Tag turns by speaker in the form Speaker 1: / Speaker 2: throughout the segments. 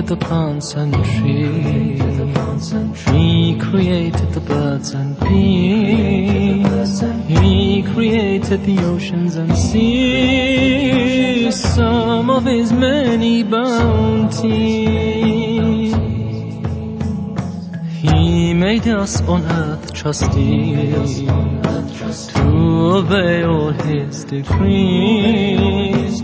Speaker 1: created the plants and trees. He created the birds and bees. He created the oceans and seas. Some of his many bounties. He made us on earth trustees to obey all his decrees.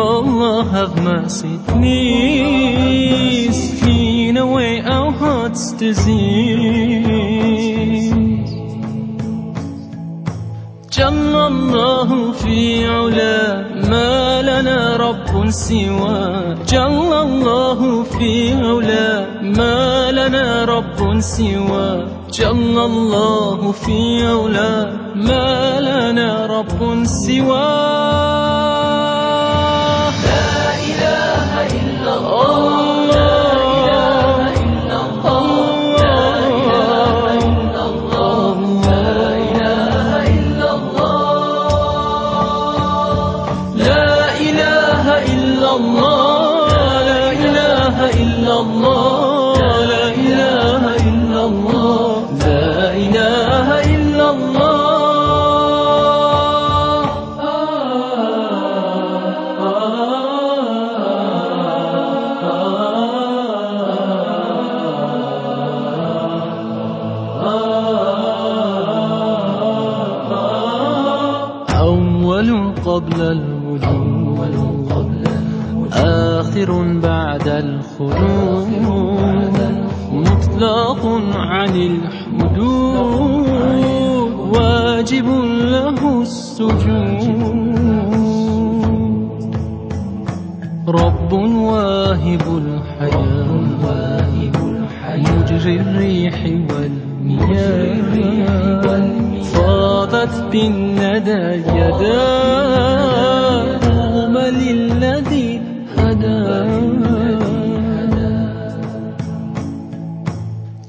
Speaker 1: Allah, have mercy, please. Clean away our heart's disease. جل الله في علا ما لنا رب سوى جل الله في علا ما لنا رب سوى جل الله في علا ما لنا رب سوى قبل الوجود. آخر بعد الخلود. مطلق عن الحدود. واجب له السجود. رب واهب الحياة. مجري الريح والمياه. فاضت بالندى يدا طوبى للذي هدى.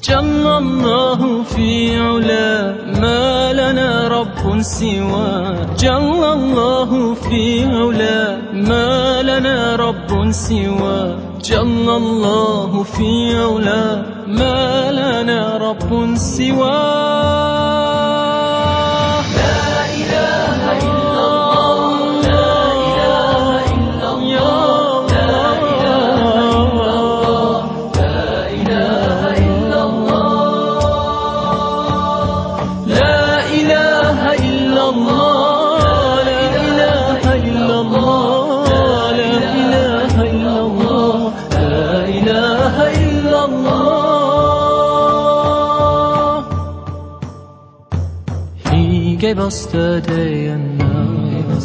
Speaker 1: جل الله في علا ما لنا رب سوى. جل الله في علا ما لنا رب سوى. جل الله في علا ما لنا رب سوى. Gave us the day and night.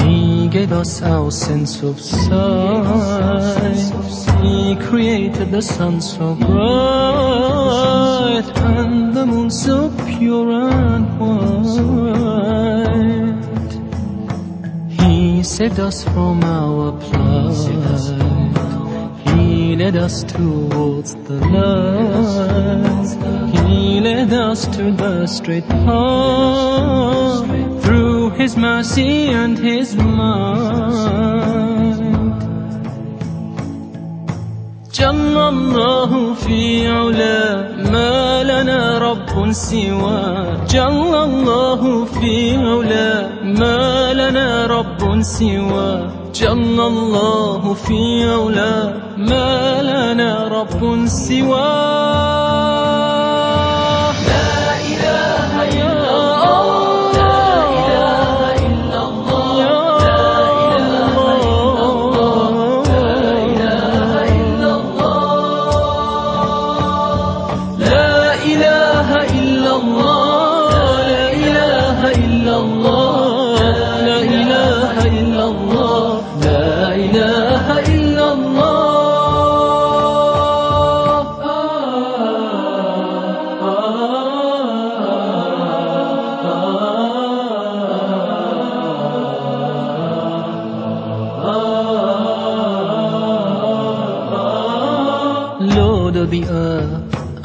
Speaker 1: He gave us our sense of sight. He created the sun so bright and the moon so pure and white. He saved us from our plight. He led us towards the light. He led us to the straight path through His mercy and His might. جل الله في علا ما لنا رب سوى. جل الله في علا ما لنا رب سوى. جل الله في علا ما لنا رب سوى.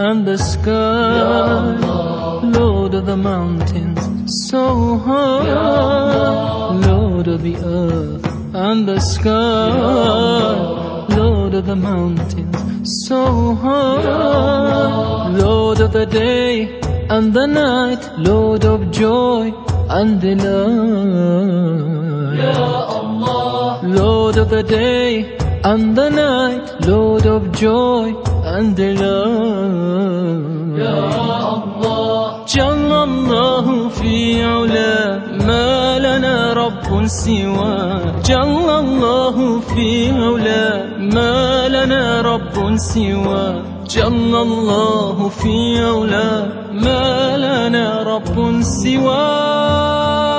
Speaker 1: And the sky, Lord of the mountains so high, Lord of the earth and the sky, Lord of the mountains so high. Lord of the day and the night. Lord of joy and delight. Lord of the day and the night Lord of joy and delight.
Speaker 2: Ya Allah.
Speaker 1: جل الله في علا ما لنا رب سوى. جل الله في علا ما لنا رب سوى. جل الله في علا ما لنا رب سوى.